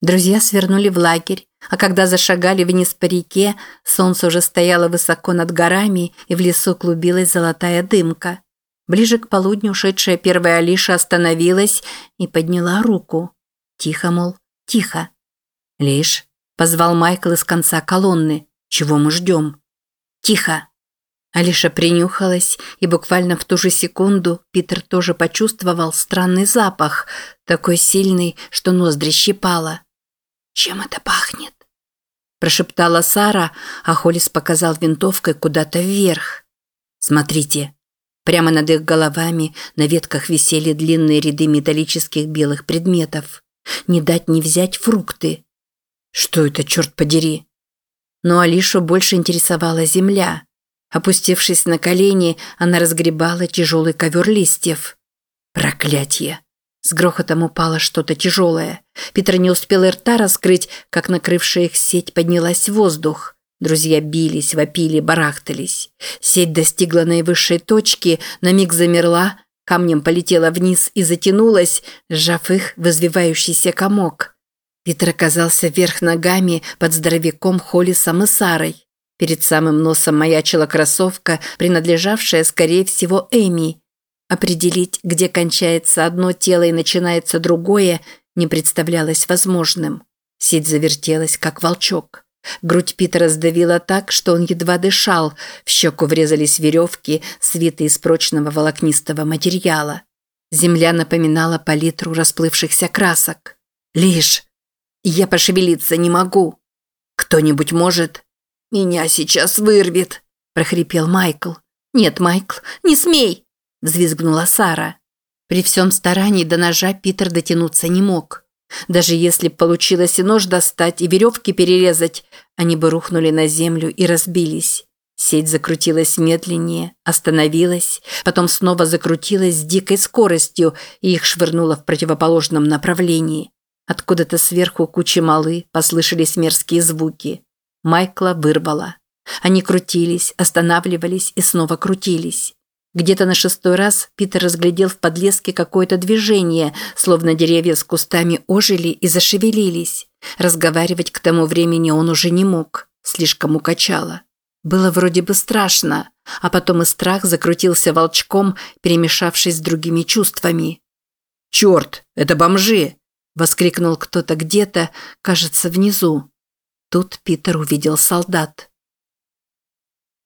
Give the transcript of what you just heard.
Друзья свернули в лагерь, а когда зашагали вниз по реке, солнце уже стояло высоко над горами, и в лесу клубилась золотая дымка. Ближе к полудню ушедшая первая Алиша остановилась и подняла руку. Тихо, мол, тихо. «Лиш», – позвал Майкл из конца колонны, – «чего мы ждем?» «Тихо». Алиша принюхалась, и буквально в ту же секунду Питер тоже почувствовал странный запах, такой сильный, что ноздри щипало. «Чем это пахнет?» Прошептала Сара, а Холлис показал винтовкой куда-то вверх. «Смотрите». Прямо над их головами на ветках висели длинные ряды металлических белых предметов. Не дать не взять фрукты. Что это, черт подери? Но Алишу больше интересовала земля. Опустившись на колени, она разгребала тяжелый ковер листьев. Проклятье! С грохотом упало что-то тяжелое. Питер не успел и рта раскрыть, как накрывшая их сеть поднялась в воздух. Друзья бились, вопили, барахтались. Сеть достигла наивысшей точки, на миг замерла, камнем полетела вниз и затянулась, сжав их в извивающийся комок. Питер оказался вверх ногами под здоровяком Холлисом и Сарой. Перед самым носом маячила кроссовка, принадлежавшая, скорее всего, Эми. Определить, где кончается одно тело и начинается другое, не представлялось возможным. Сеть завертелась, как волчок. Грудь Питера сдавила так, что он едва дышал, в щеку врезались веревки, свитые из прочного волокнистого материала. Земля напоминала палитру расплывшихся красок. «Лишь! Я пошевелиться не могу! Кто-нибудь может?» «Меня сейчас вырвет!» – прохрипел Майкл. «Нет, Майкл, не смей!» Взвизгнула Сара. При всем старании до ножа Питер дотянуться не мог. Даже если получилось и нож достать, и веревки перерезать, они бы рухнули на землю и разбились. Сеть закрутилась медленнее, остановилась, потом снова закрутилась с дикой скоростью и их швырнуло в противоположном направлении. Откуда-то сверху кучи малы послышались мерзкие звуки. Майкла вырвало. Они крутились, останавливались и снова крутились. Где-то на шестой раз Питер разглядел в подлеске какое-то движение, словно деревья с кустами ожили и зашевелились. Разговаривать к тому времени он уже не мог, слишком укачало. Было вроде бы страшно, а потом и страх закрутился волчком, перемешавшись с другими чувствами. «Черт, это бомжи!» – воскликнул кто-то где-то, кажется, внизу. Тут Питер увидел солдат.